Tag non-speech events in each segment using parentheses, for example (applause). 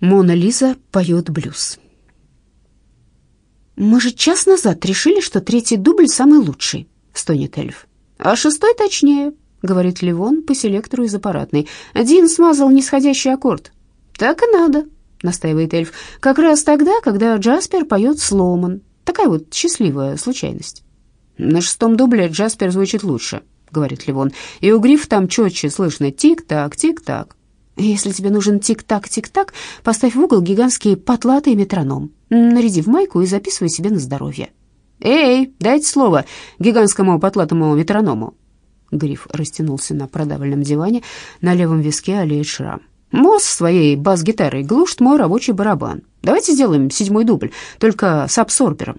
Мона Лиза поет блюз. «Мы же час назад решили, что третий дубль самый лучший», — стонет эльф. «А шестой точнее», — говорит Ливон по селектору из аппаратной. «Дин смазал нисходящий аккорд». «Так и надо», — настаивает эльф. «Как раз тогда, когда Джаспер поет сломан. Такая вот счастливая случайность». «На шестом дубле Джаспер звучит лучше», — говорит Ливон. «И у Гриф там четче слышно тик-так, тик-так». Если тебе нужен тик-так, тик-так, поставь в угол гигантский потлатый метроном. Наряди в майку и записывай себе на здоровье. «Эй, дайте слово гигантскому потлатому метроному!» Гриф растянулся на продавленном диване, на левом виске олеет шрам. «Мосс своей бас-гитарой глушит мой рабочий барабан. Давайте сделаем седьмой дубль, только с абсорбером».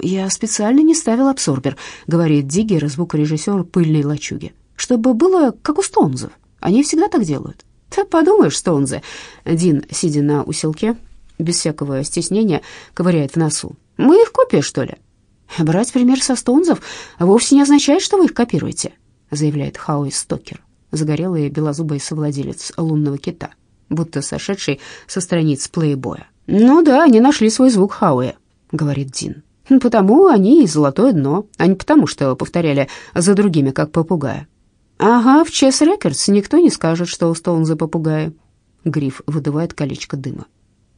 «Я специально не ставил абсорбер», — говорит Диггер, звукорежиссер пыльной лачуги, «чтобы было как у Стоунзов. Они всегда так делают». «Да подумаешь, Стоунзе!» Дин, сидя на усилке, без всякого стеснения, ковыряет в носу. «Мы их копия, что ли?» «Брать пример со Стоунзов вовсе не означает, что вы их копируете», заявляет Хауи Стокер, загорелый белозубый совладелец лунного кита, будто сошедший со страниц плейбоя. «Ну да, они нашли свой звук Хауи», — говорит Дин. «Потому они и золотое дно, а не потому, что повторяли за другими, как попугая. «Ага, в Чес Рекордс никто не скажет, что у Стоунза попугая». Гриф выдувает колечко дыма.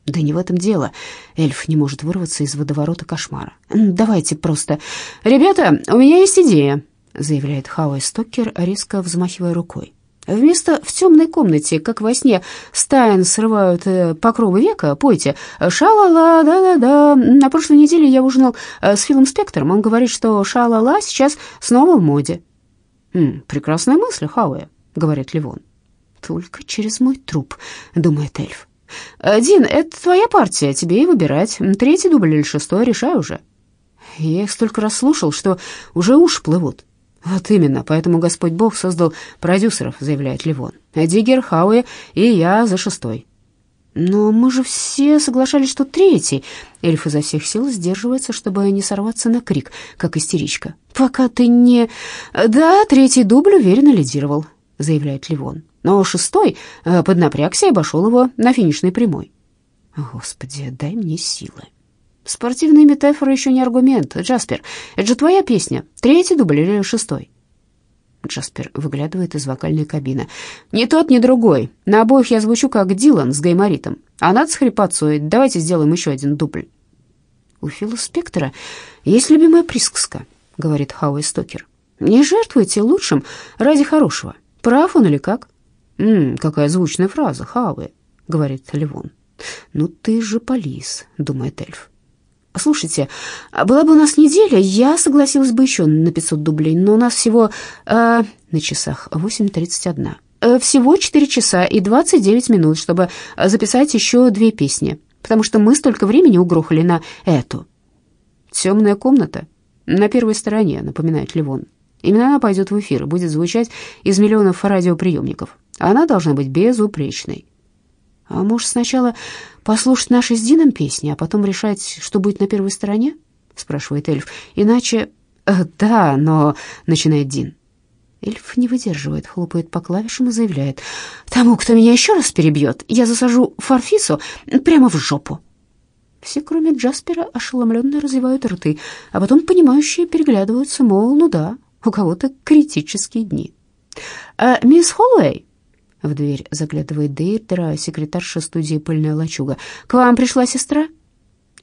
«Да не в этом дело. Эльф не может вырваться из водоворота кошмара. Давайте просто... Ребята, у меня есть идея», — заявляет Хауэй Стокер, резко взмахивая рукой. Вместо «в темной комнате», как во сне, стаин срывают э, покровы века, пойте «Ша-ла-ла, да-да-да». На прошлой неделе я ужинал э, с Филом Спектором. Он говорит, что «Ша-ла-ла» сейчас снова в моде. «М, «Прекрасная мысль, Хауэ», — говорит Ливон. «Только через мой труп», — думает эльф. «Дин, это твоя партия, тебе и выбирать. Третий дубль или шестой, решай уже». Я их столько раз слушал, что уже уши плывут. «Вот именно, поэтому Господь Бог создал продюсеров», — заявляет Ливон. «Диггер, Хауэ и я за шестой». «Но мы же все соглашались, что третий». Эльф изо всех сил сдерживается, чтобы не сорваться на крик, как истеричка. «Пока ты не...» «Да, третий дубль уверенно лидировал», — заявляет Ливон. «Но шестой э, поднапрягся и обошел его на финишной прямой». «Господи, дай мне силы». «Спортивная метафора еще не аргумент. Джаспер, это же твоя песня. Третий дубль или шестой?» Джаспер выглядывает из вокальной кабины. «Ни тот, ни другой. На обоих я звучу как Дилан с гайморитом. А надо с хрипотцой. Давайте сделаем еще один дубль». «У Фила Спектора есть любимая присказка», — говорит Хауэй Стокер. «Не жертвуйте лучшим ради хорошего. Прав он или как?» «Ммм, какая звучная фраза, Хауэй», — говорит Ливон. «Ну ты же полис», — думает эльф. Слушайте, была бы у нас неделя, я согласилась бы еще на 500 дублей, но у нас всего э, на часах 8.31. Э, всего 4 часа и 29 минут, чтобы записать еще две песни, потому что мы столько времени угрохали на эту. «Темная комната» на первой стороне, напоминает Ливон. Именно она пойдет в эфир и будет звучать из миллионов радиоприемников. Она должна быть безупречной. А может, сначала послушать наши с Дином песни, а потом решать, что будет на первой стороне?» — спрашивает эльф. «Иначе...» «Э, «Да, но...» — начинает Дин. Эльф не выдерживает, хлопает по клавишам и заявляет. «Тому, кто меня еще раз перебьет, я засажу Фарфису прямо в жопу». Все, кроме Джаспера, ошеломленно развивают рты, а потом понимающие переглядываются, мол, ну да, у кого-то критические дни. «А, «Мисс Холлоуэй», в дверь заглядывает Дейрдера, секретарша студии «Пыльная лачуга». «К вам пришла сестра?»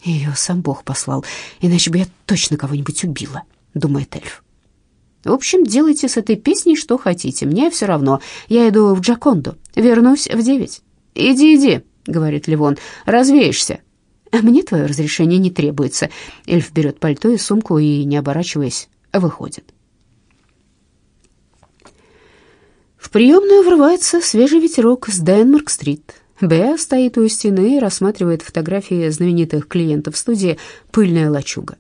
«Ее сам Бог послал, иначе бы я точно кого-нибудь убила», — думает эльф. «В общем, делайте с этой песней что хотите, мне все равно. Я иду в Джаконду, вернусь в девять». «Иди, иди», — говорит Ливон, — «развеешься». «Мне твое разрешение не требуется». Эльф берет пальто и сумку и, не оборачиваясь, выходит. В приемную врывается свежий ветерок с Денмарк-стрит. Беа стоит у стены и рассматривает фотографии знаменитых клиентов студии «Пыльная лачуга».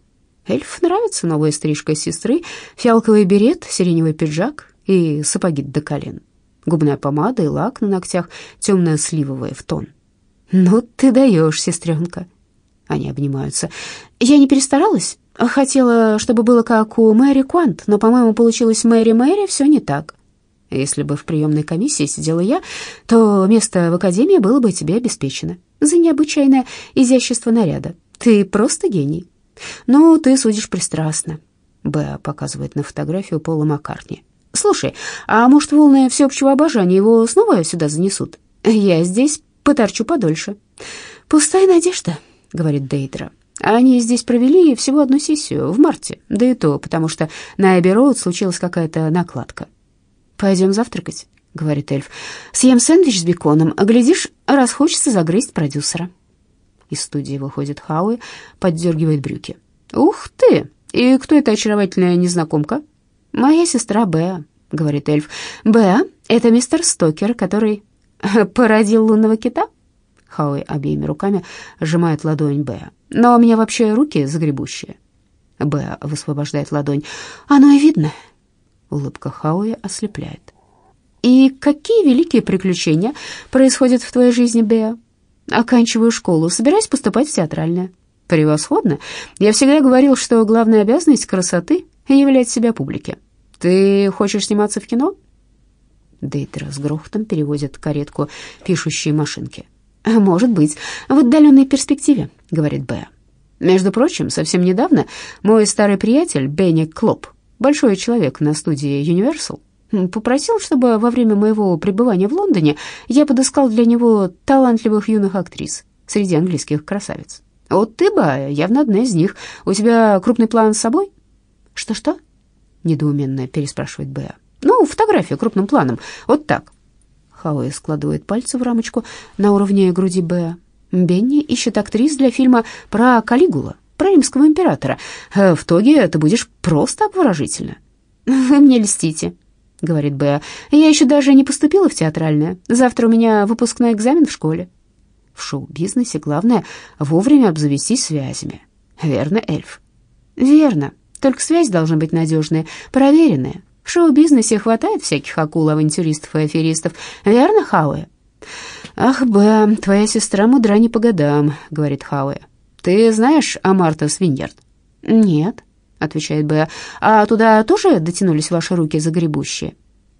Эльф нравится новая стрижка сестры, фиалковый берет, сиреневый пиджак и сапоги до колен. Губная помада и лак на ногтях темная сливовая в тон. «Ну ты даешь, сестренка!» Они обнимаются. «Я не перестаралась? Хотела, чтобы было как у Мэри Куант, но, по-моему, получилось Мэри Мэри, все не так». Если бы в приемной комиссии сидела я, то место в академии было бы тебе обеспечено. За необычайное изящество наряда. Ты просто гений. Ну, ты судишь пристрастно. Б показывает на фотографию Пола Маккартни. Слушай, а может, волны всеобщего обожания его снова сюда занесут? Я здесь поторчу подольше. Пустая надежда, говорит Дейдра. Они здесь провели всего одну сессию в марте, да и то, потому что на Эбби-Роуд случилась какая-то накладка. «Пойдем завтракать», — говорит эльф. «Съем сэндвич с беконом, а глядишь, раз хочется загрызть продюсера». Из студии выходит Хауи, поддергивает брюки. «Ух ты! И кто эта очаровательная незнакомка?» «Моя сестра Беа», — говорит эльф. «Беа — это мистер Стокер, который (laughs) породил лунного кита?» Хауи обеими руками сжимает ладонь Беа. «Но у меня вообще руки загребущие». Беа высвобождает ладонь. «Оно и видно». Улыбка Хауи ослепляет. «И какие великие приключения происходят в твоей жизни, Беа?» «Оканчиваю школу, собираюсь поступать в театральное». «Превосходно. Я всегда говорил, что главная обязанность красоты — являть себя публике. Ты хочешь сниматься в кино?» Дейтер с грохотом переводит каретку пишущие машинки. «Может быть, в отдаленной перспективе», — говорит Б. «Между прочим, совсем недавно мой старый приятель Бенни Клоп, большой человек на студии Universal, попросил, чтобы во время моего пребывания в Лондоне я подыскал для него талантливых юных актрис среди английских красавиц. Вот ты бы явно одна из них. У тебя крупный план с собой?» «Что-что?» — недоуменно переспрашивает Б. «Ну, фотографию крупным планом. Вот так». Хауэ складывает пальцы в рамочку на уровне груди Б. Бенни ищет актрис для фильма про Калигула, про римского императора. Э, в тоге это будешь просто обворожительно. «Вы мне льстите», — говорит Б. «Я еще даже не поступила в театральное. Завтра у меня выпускной экзамен в школе». В шоу-бизнесе главное вовремя обзавестись связями. Верно, эльф? Верно. Только связь должна быть надежная, проверенная, в шоу-бизнесе хватает всяких акул-авантюристов и аферистов, верно, Хауэ?» «Ах, Б, твоя сестра мудра не по годам», — говорит Хауэ. «Ты знаешь о Марта Свиньярд?» «Нет», — отвечает Б. «А туда тоже дотянулись ваши руки загребущие?»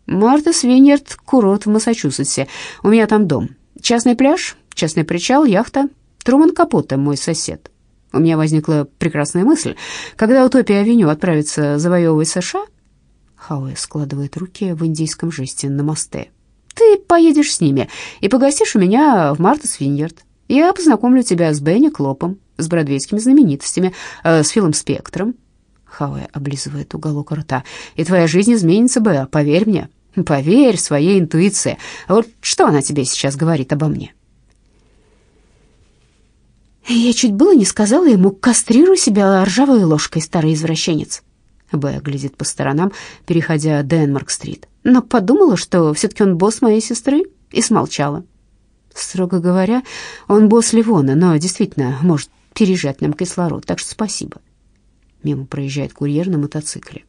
«Марта Свиньярд — курорт в Массачусетсе. У меня там дом. Частный пляж, частный причал, яхта. Труман Капоте мой сосед. У меня возникла прекрасная мысль. Когда Утопия-авеню отправится завоевывать США, Хауэ складывает руки в индийском жесте на мосте. «Ты поедешь с ними и погостишь у меня в Мартас Виньерд. Я познакомлю тебя с Бенни Клопом, с бродвейскими знаменитостями, э, с Филом Спектром». Хауэ облизывает уголок рта. «И твоя жизнь изменится, Б, поверь мне. Поверь своей интуиции. Вот что она тебе сейчас говорит обо мне?» Я чуть было не сказала ему, кастрируй себя ржавой ложкой, старый извращенец. Б глядит по сторонам, переходя Денмарк-стрит. Но подумала, что все-таки он босс моей сестры, и смолчала. Строго говоря, он босс Ливона, но действительно может пережать нам кислород, так что спасибо. Мимо проезжает курьер на мотоцикле.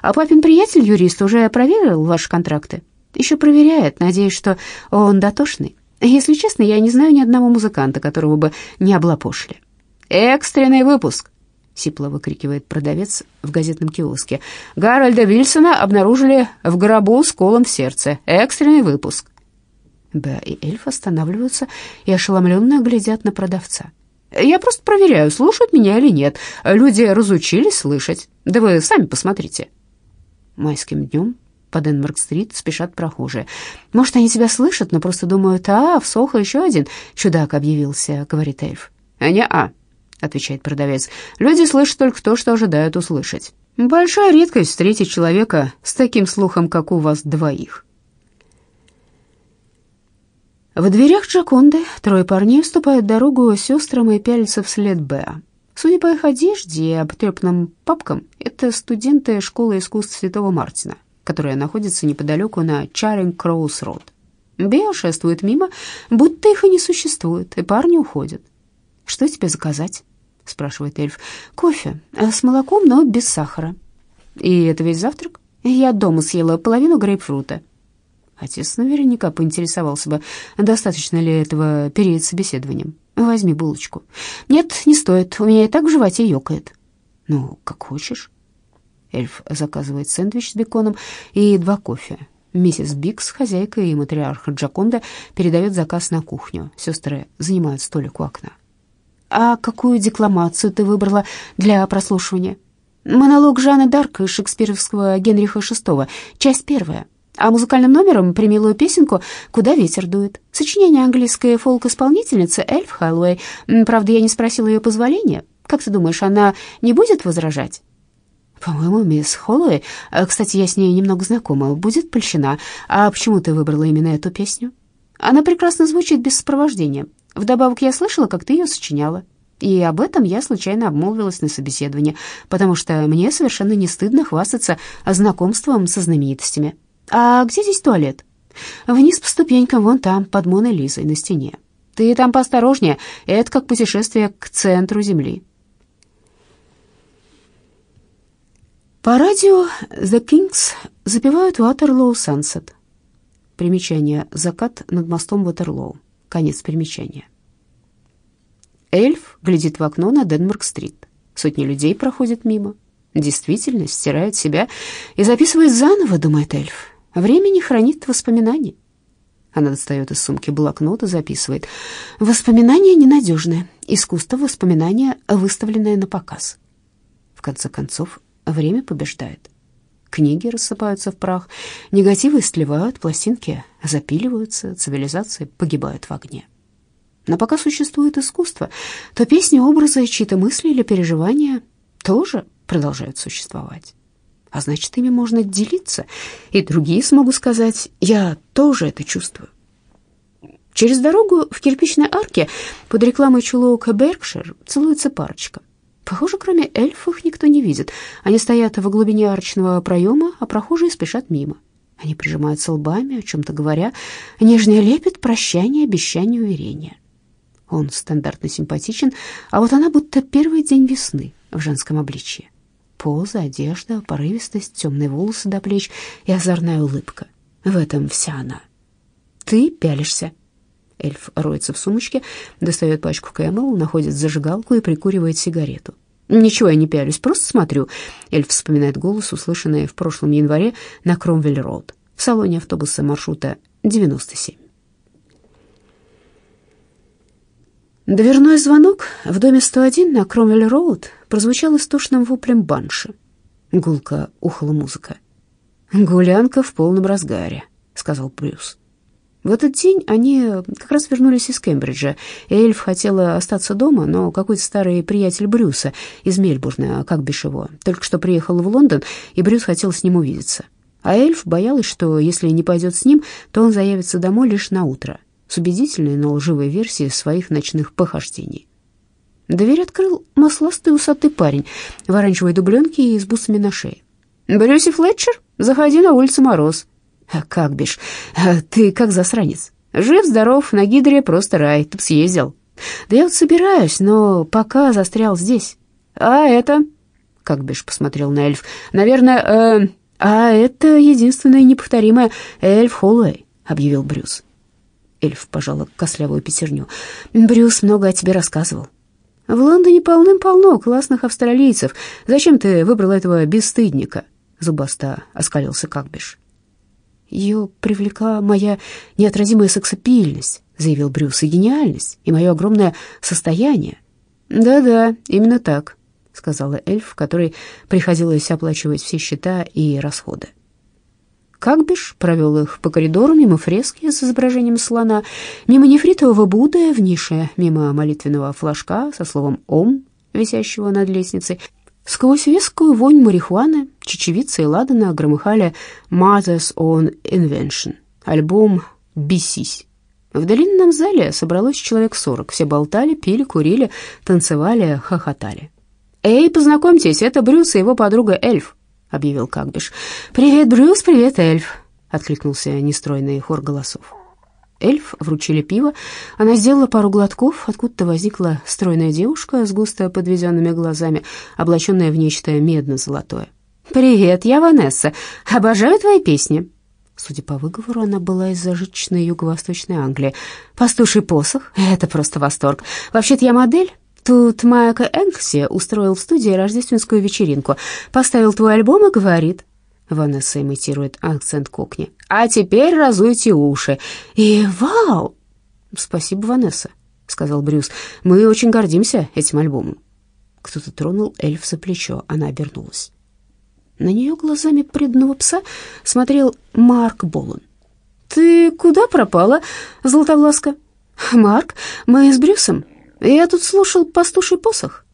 А папин приятель, юрист, уже проверил ваши контракты? Еще проверяет, надеюсь, что он дотошный. Если честно, я не знаю ни одного музыканта, которого бы не облапошили. «Экстренный выпуск!» сипло выкрикивает продавец в газетном киоске. Гарольда Вильсона обнаружили в гробу с колом в сердце. Экстренный выпуск. Б и эльф останавливаются и ошеломленно глядят на продавца. «Я просто проверяю, слушают меня или нет. Люди разучились слышать. Да вы сами посмотрите». Майским днем по Денмарк-стрит спешат прохожие. «Может, они тебя слышат, но просто думают, а, в Сохо еще один чудак объявился», — говорит эльф. «Не-а», — отвечает продавец. «Люди слышат только то, что ожидают услышать. Большая редкость встретить человека с таким слухом, как у вас двоих». В дверях Джаконды трое парней вступают в дорогу сестрам и пялятся вслед Беа. Судя по их одежде и обтрепанным папкам, это студенты школы искусств Святого Мартина, которая находится неподалеку на Чаринг-Кроус-Род. Беа шествует мимо, будто их и не существует, и парни уходят. «Что тебе заказать?» спрашивает эльф. Кофе э, с молоком, но без сахара. И это весь завтрак? Я дома съела половину грейпфрута. Отец наверняка поинтересовался бы, достаточно ли этого перед собеседованием. Возьми булочку. Нет, не стоит, у меня и так в животе ёкает. Ну, как хочешь. Эльф заказывает сэндвич с беконом и два кофе. Миссис Бикс, хозяйка и матриарх Джаконда, передает заказ на кухню. Сестры занимают столик у окна. «А какую декламацию ты выбрала для прослушивания?» «Монолог Жанны Дарк из шекспировского Генриха VI, часть первая». А музыкальным номером примилую песенку «Куда ветер дует». Сочинение английской фолк-исполнительницы Эльф Хэллоуэй. Правда, я не спросила ее позволения. Как ты думаешь, она не будет возражать? По-моему, мисс Холлоуэй, э, кстати, я с ней немного знакома, будет польщена. А почему ты выбрала именно эту песню? Она прекрасно звучит без сопровождения. Вдобавок я слышала, как ты ее сочиняла. И об этом я случайно обмолвилась на собеседовании, потому что мне совершенно не стыдно хвастаться знакомством со знаменитостями. А где здесь туалет? Вниз по ступенькам, вон там, под Моной Лизой на стене. Ты там поосторожнее, это как путешествие к центру Земли. По радио The Kings запевают Waterloo Sunset. Примечание «Закат над мостом Ватерлоу». Конец примечания. Эльф глядит в окно на Денмарк-стрит. Сотни людей проходят мимо. Действительность стирает себя и записывает заново, думает эльф. Время не хранит воспоминаний. Она достает из сумки блокнот и записывает. Воспоминания ненадежные. Искусство воспоминания, выставленное на показ. В конце концов, время побеждает. Книги рассыпаются в прах, негативы сливают, пластинки запиливаются, цивилизация погибает в огне. Но пока существует искусство, то песни, образы, чьи-то мысли или переживания тоже продолжают существовать а значит, ими можно делиться, и другие смогут сказать «я тоже это чувствую». Через дорогу в кирпичной арке под рекламой чулок Беркшир целуется парочка. Похоже, кроме эльфов никто не видит. Они стоят в глубине арочного проема, а прохожие спешат мимо. Они прижимаются лбами, о чем-то говоря. Нежный лепет, прощание, обещание, уверение. Он стандартно симпатичен, а вот она будто первый день весны в женском обличье. Поза, одежда, порывистость, темные волосы до плеч и озорная улыбка. В этом вся она. Ты пялишься. Эльф роется в сумочке, достает пачку Кэмэл, находит зажигалку и прикуривает сигарету. «Ничего я не пялюсь, просто смотрю». Эльф вспоминает голос, услышанный в прошлом январе на Кромвель-Роуд в салоне автобуса маршрута 97. Дверной звонок в доме 101 на Кромвель-Роуд прозвучал истошным воплем банши. Гулко ухала музыка. «Гулянка в полном разгаре», — сказал Брюс. В этот день они как раз вернулись из Кембриджа. Эльф хотела остаться дома, но какой-то старый приятель Брюса из Мельбурна, как бишь только что приехал в Лондон, и Брюс хотел с ним увидеться. А эльф боялась, что если не пойдет с ним, то он заявится домой лишь на утро с убедительной, но лживой версией своих ночных похождений. Дверь открыл масластый усатый парень в оранжевой дубленке и с бусами на шее. «Брюси Флетчер, заходи на улицу Мороз». «А «Как бишь? А ты как засранец? Жив-здоров, на гидре просто рай, тут съездил». «Да я вот собираюсь, но пока застрял здесь». «А это?» — как бишь посмотрел на эльф. «Наверное, э, а это единственное неповторимое эльф Холлоуэй», — объявил Брюс. Эльф пожала костлявую пятерню. «Брюс много о тебе рассказывал». «В Лондоне полным-полно классных австралийцев. Зачем ты выбрал этого бесстыдника?» Зубаста оскалился Какбиш. «Ее привлекла моя неотразимая сексапильность», — заявил Брюс, — «и гениальность, и мое огромное состояние». «Да-да, именно так», — сказала эльф, которой приходилось оплачивать все счета и расходы. Какбиш провел их по коридору мимо фрески с изображением слона, мимо нефритового Будды в нише, мимо молитвенного флажка со словом «Ом», висящего над лестницей. Сквозь вескую вонь марихуаны, чечевицы и ладана громыхали «Mother's Own Invention», альбом «Бесись». В длинном зале собралось человек сорок. Все болтали, пили, курили, танцевали, хохотали. «Эй, познакомьтесь, это Брюс и его подруга Эльф», — объявил Какбиш. «Привет, Брюс, привет, эльф!» — откликнулся нестройный хор голосов. Эльф вручили пиво. Она сделала пару глотков. Откуда-то возникла стройная девушка с густо подведенными глазами, облаченная в нечто медно-золотое. «Привет, я Ванесса. Обожаю твои песни». Судя по выговору, она была из зажиточной юго-восточной Англии. «Пастуший посох — это просто восторг. Вообще-то я модель, Тут Майка Энкси устроил в студии рождественскую вечеринку. Поставил твой альбом и говорит, Ванесса имитирует акцент кокни. «А теперь разуйте уши». И вау! «Спасибо, Ванесса», — сказал Брюс. «Мы очень гордимся этим альбомом». Кто-то тронул эльф за плечо. Она обернулась. На нее глазами преданного пса смотрел Марк Болон. «Ты куда пропала, Златовласка?» «Марк, мы с Брюсом. Я тут слушал пастуший посох».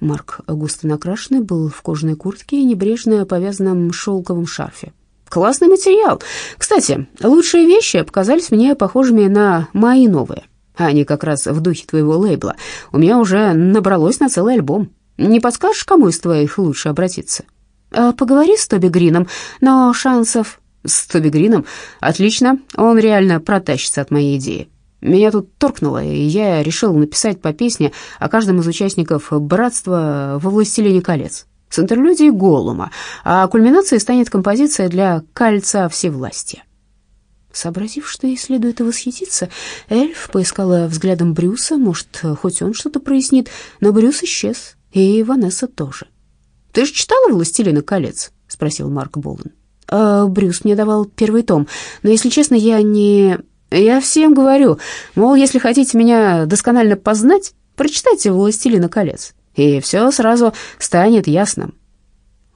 Марк, густо накрашенный, был в кожаной куртке и небрежно повязанном шелковом шарфе. «Классный материал. Кстати, лучшие вещи показались мне похожими на мои новые. Они как раз в духе твоего лейбла. У меня уже набралось на целый альбом. Не подскажешь, кому из твоих лучше обратиться?» а, «Поговори с Тоби Грином, но шансов...» «С Тоби Грином? Отлично. Он реально протащится от моей идеи. Меня тут торкнуло, и я решил написать по песне о каждом из участников братства во «Властелине колец» с интерлюдией Голума, а кульминацией станет композиция для «Кольца всевластия». Сообразив, что ей следует восхититься, эльф поискала взглядом Брюса, может, хоть он что-то прояснит, но Брюс исчез, и Ванесса тоже. «Ты же читала «Властелина колец»?» — спросил Марк Болан. «Э, «Брюс мне давал первый том, но, если честно, я не...» Я всем говорю, мол, если хотите меня досконально познать, прочитайте «Властелина колец», и все сразу станет ясным.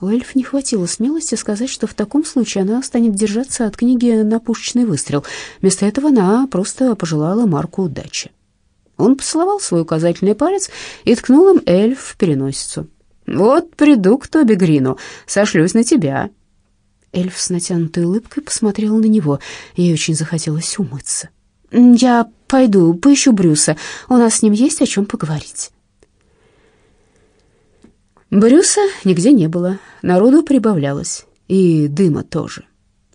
У эльф не хватило смелости сказать, что в таком случае она станет держаться от книги на пушечный выстрел. Вместо этого она просто пожелала Марку удачи. Он поцеловал свой указательный палец и ткнул им эльф в переносицу. «Вот приду к Тоби Грину, сошлюсь на тебя». Эльф с натянутой улыбкой посмотрел на него. Ей очень захотелось умыться. «Я пойду, поищу Брюса. У нас с ним есть о чем поговорить». Брюса нигде не было, народу прибавлялось, и дыма тоже.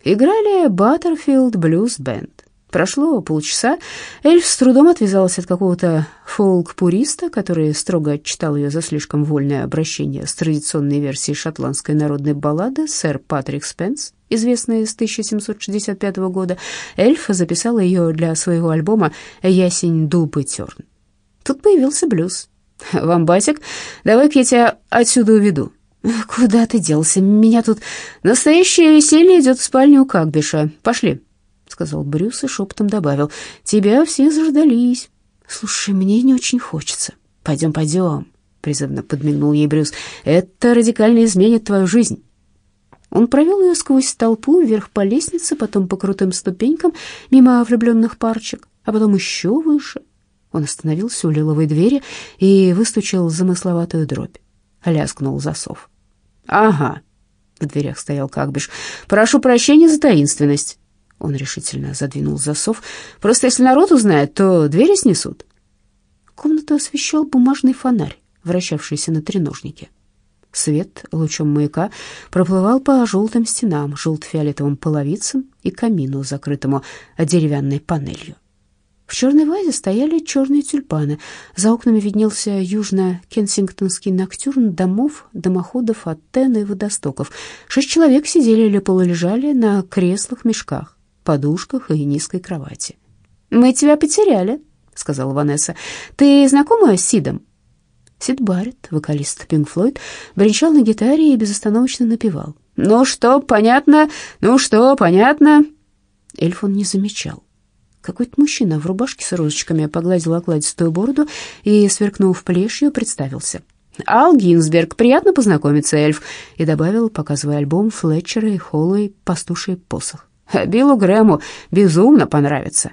Играли Баттерфилд Блюз Бенд. Прошло полчаса, эльф с трудом отвязалась от какого-то фолк-пуриста, который строго отчитал ее за слишком вольное обращение с традиционной версией шотландской народной баллады «Сэр Патрик Спенс», известной с 1765 года. Эльф записала ее для своего альбома «Ясень, дуб и терн». Тут появился блюз. «Вамбасик, давай-ка я тебя отсюда уведу». «Куда ты делся? Меня тут настоящее веселье идет в спальню у Какбиша. Пошли» сказал Брюс и шепотом добавил. «Тебя все заждались. Слушай, мне не очень хочется. Пойдем, пойдем», — призывно подмигнул ей Брюс. «Это радикально изменит твою жизнь». Он провел ее сквозь толпу вверх по лестнице, потом по крутым ступенькам мимо влюбленных парочек, а потом еще выше. Он остановился у лиловой двери и выстучил замысловатую дробь. Лязгнул засов. «Ага», — в дверях стоял Какбиш, — «прошу прощения за таинственность». Он решительно задвинул засов. «Просто если народ узнает, то двери снесут». Комнату освещал бумажный фонарь, вращавшийся на треножнике. Свет лучом маяка проплывал по желтым стенам, желто-фиолетовым половицам и камину, закрытому деревянной панелью. В черной вазе стояли черные тюльпаны. За окнами виднелся южно-кенсингтонский ноктюрн домов, дымоходов, антенн и водостоков. Шесть человек сидели или полулежали на креслах-мешках подушках и низкой кровати. «Мы тебя потеряли», — сказала Ванесса. «Ты знакома с Сидом?» Сид Барретт, вокалист Пинк Флойд, бренчал на гитаре и безостановочно напевал. «Ну что, понятно? Ну что, понятно?» Эльф он не замечал. Какой-то мужчина в рубашке с розочками погладил окладистую бороду и, сверкнув плешью, представился. «Ал Гинзберг, приятно познакомиться, эльф», и добавил, показывая альбом Флетчера и Холлоуэй «Пастуший посох». А Биллу Грэму безумно понравится.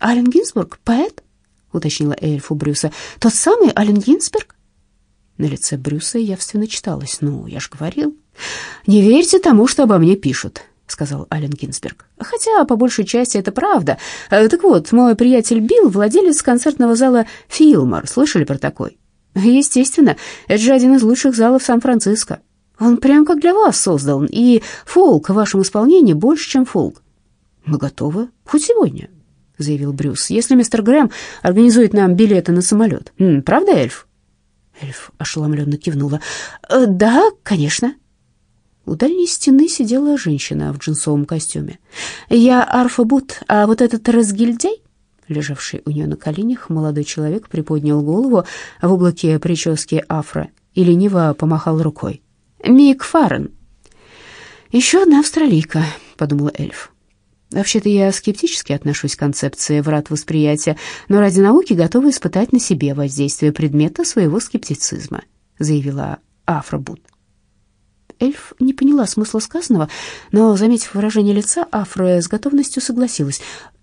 Ален Гинзбург, поэт? уточнила эльф у Брюса. Тот самый Ален Гинзберг? На лице Брюса явственно читалось. «Ну, я ж говорил». «Не верьте тому, что обо мне пишут», — сказал Ален Гинзберг. «Хотя, по большей части, это правда. Э, так вот, мой приятель Билл — владелец концертного зала «Филмор». Слышали про такой?» «Естественно, это же один из лучших залов Сан-Франциско. Он прям как для вас создан, и фолк в вашем исполнении больше, чем фолк. Мы готовы, хоть сегодня, заявил Брюс, если мистер Грэм организует нам билеты на самолет. М, правда, эльф? Эльф ошеломленно кивнула. «Э, да, конечно. У дальней стены сидела женщина в джинсовом костюме. Я Арфа Бут, а вот этот разгильдяй лежавший у нее на коленях, молодой человек приподнял голову в облаке прически афро и лениво помахал рукой. Мик Фаррен. «Еще одна австралийка», — подумала эльф. Вообще-то я скептически отношусь к концепции врат восприятия, но ради науки готова испытать на себе воздействие предмета своего скептицизма, заявила Афробут. Эльф не поняла смысла сказанного, но, заметив выражение лица, Афра с готовностью согласилась.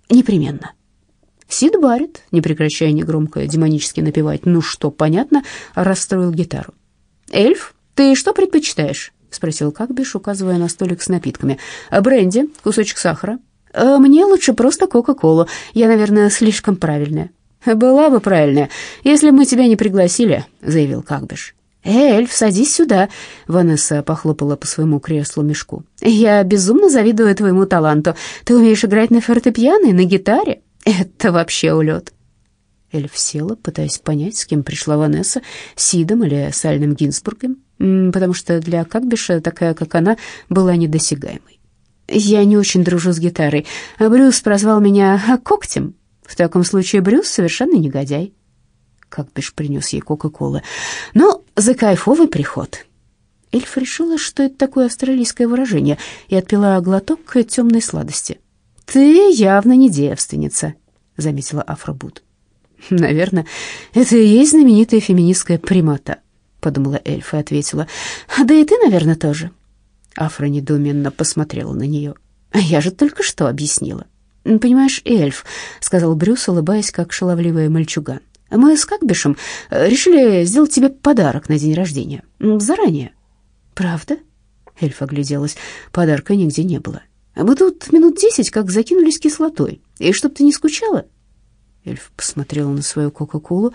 «Непременно». Сид Барретт, не прекращая негромко демонически напевать «ну что, понятно», расстроил гитару. «Эльф, ты что предпочитаешь?» — спросил Какбиш, указывая на столик с напитками. «Бренди, кусочек сахара, «Э, «Мне лучше просто Кока-Колу. Я, наверное, слишком правильная». «Была бы правильная, если бы мы тебя не пригласили», — заявил Какбиш. «Эльф, садись сюда», — Ванесса похлопала по своему креслу-мешку. «Я безумно завидую твоему таланту. Ты умеешь играть на фортепиано и на гитаре. Это вообще улет». Эльф села, пытаясь понять, с кем пришла Ванесса, Сидом или Сальным Гинсбургом, потому что для Какбиша такая, как она, была недосягаемой. Я не очень дружу с гитарой. Брюс прозвал меня когтем. В таком случае Брюс совершенно негодяй. Как бишь принес ей Кока-Колы. Но за кайфовый приход. Эльф решила, что это такое австралийское выражение, и отпила глоток темной сладости. «Ты явно не девственница», — заметила Афробут. «Наверное, это и есть знаменитая феминистская прямота», — подумала эльф и ответила. «Да и ты, наверное, тоже». Афра недоуменно посмотрела на нее. «А я же только что объяснила». «Понимаешь, эльф», — сказал Брюс, улыбаясь, как шаловливая мальчуган. «Мы с Какбишем э, решили сделать тебе подарок на день рождения. Заранее». «Правда?» — эльф огляделась. Подарка нигде не было. «Мы тут минут десять как закинулись кислотой. И чтоб ты не скучала?» Эльф посмотрела на свою Кока-Колу,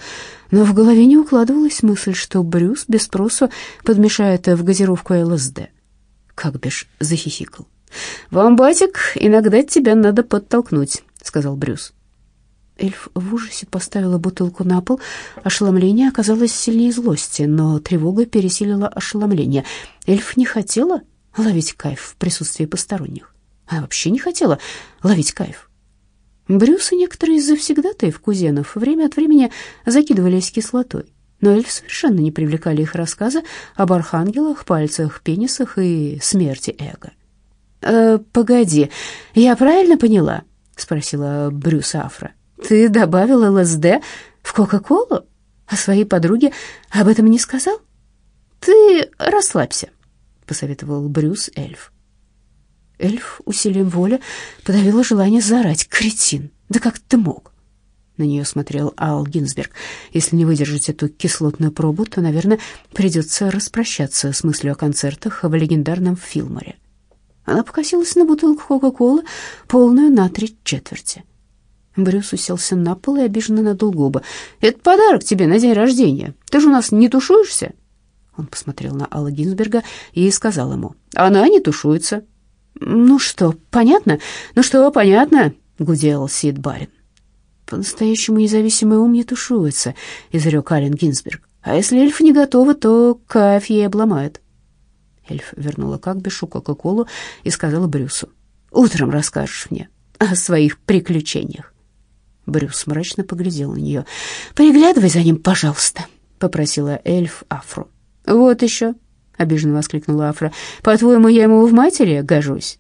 но в голове не укладывалась мысль, что Брюс без спросу подмешает в газировку ЛСД. Как бишь захихикал. «Вам, батик, иногда тебя надо подтолкнуть», — сказал Брюс. Эльф в ужасе поставила бутылку на пол. Ошеломление оказалось сильнее злости, но тревога пересилила ошеломление. Эльф не хотела ловить кайф в присутствии посторонних. Она вообще не хотела ловить кайф. Брюс и некоторые из завсегдатаев кузенов время от времени закидывались кислотой но эльф совершенно не привлекали их рассказы об архангелах, пальцах, пенисах и смерти эго. «Э, «Погоди, я правильно поняла?» — спросила Брюс Афра. «Ты добавил ЛСД в Кока-Колу? А своей подруге об этом не сказал?» «Ты расслабься», — посоветовал Брюс эльф. Эльф усилием воли подавила желание заорать. «Кретин! Да как ты мог?» На нее смотрел Ал Гинзберг. Если не выдержать эту кислотную пробу, то, наверное, придется распрощаться с мыслью о концертах в легендарном Филморе. Она покосилась на бутылку Кока-Колы, полную на три четверти. Брюс уселся на пол и обиженно надул губы. «Это подарок тебе на день рождения. Ты же у нас не тушуешься?» Он посмотрел на Алла Гинзберга и сказал ему. «Она не тушуется». «Ну что, понятно? Ну что, понятно?» — гудел Сид Барин. «По-настоящему независимый ум не тушуется», — изрек Ален Гинзберг. «А если эльф не готова, то кайф ей обломает». Эльф вернула Какбишу Кока-Колу и сказала Брюсу. «Утром расскажешь мне о своих приключениях». Брюс мрачно поглядел на нее. «Приглядывай за ним, пожалуйста», — попросила эльф Афру. «Вот еще», — обиженно воскликнула Афра. «По-твоему, я ему в матери гожусь?»